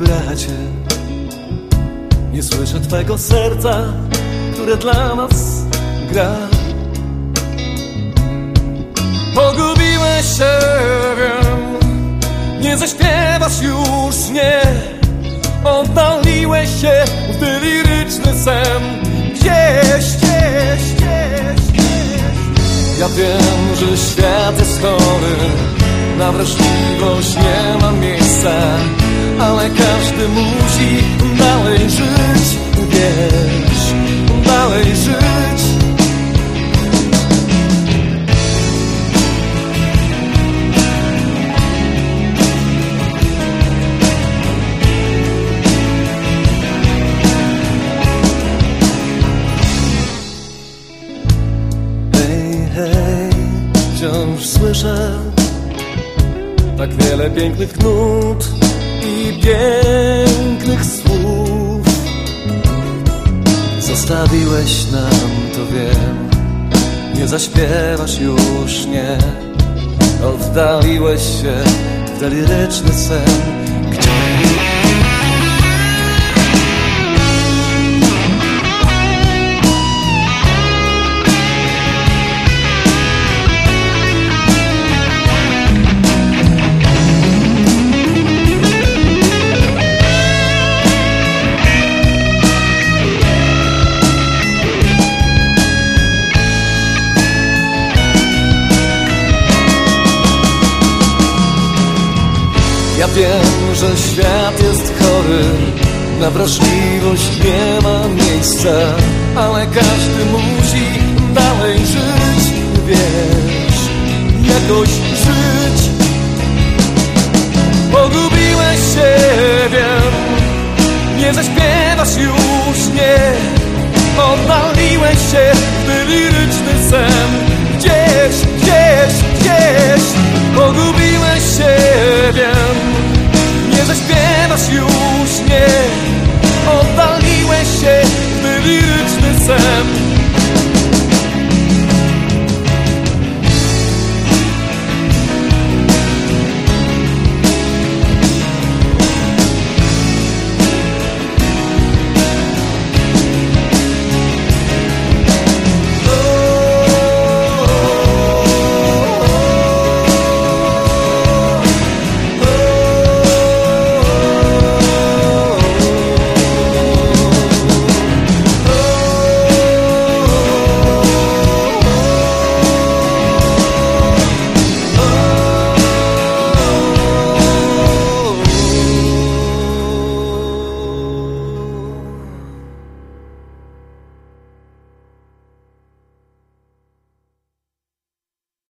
bracie Nie słyszę Twego serca, które dla nas gra. Pogubiłeś się, wiem. Nie zaśpiewasz już, nie. Oddaliłeś się w liryczny sen. Gdzieś, gdzieś, gdzieś, gdzieś. Ja wiem, że świat jest Na wrażliwość nie ma miejsca Ale każdy musi dalej żyć Wiesz, dalej żyć. Hej, hej, wciąż słyszę tak wiele pięknych nut i pięknych słów. Zostawiłeś nam, to wiem, nie zaśpiewasz już, nie. Oddaliłeś się w deliryczny sen, Ja wiem, że świat jest chory Na wrażliwość nie ma miejsca Ale każdy musi dalej żyć Wiesz, jakoś żyć. Pogubiłeś się, wiem Nie zaśpiewasz już, nie. Oddaliłeś się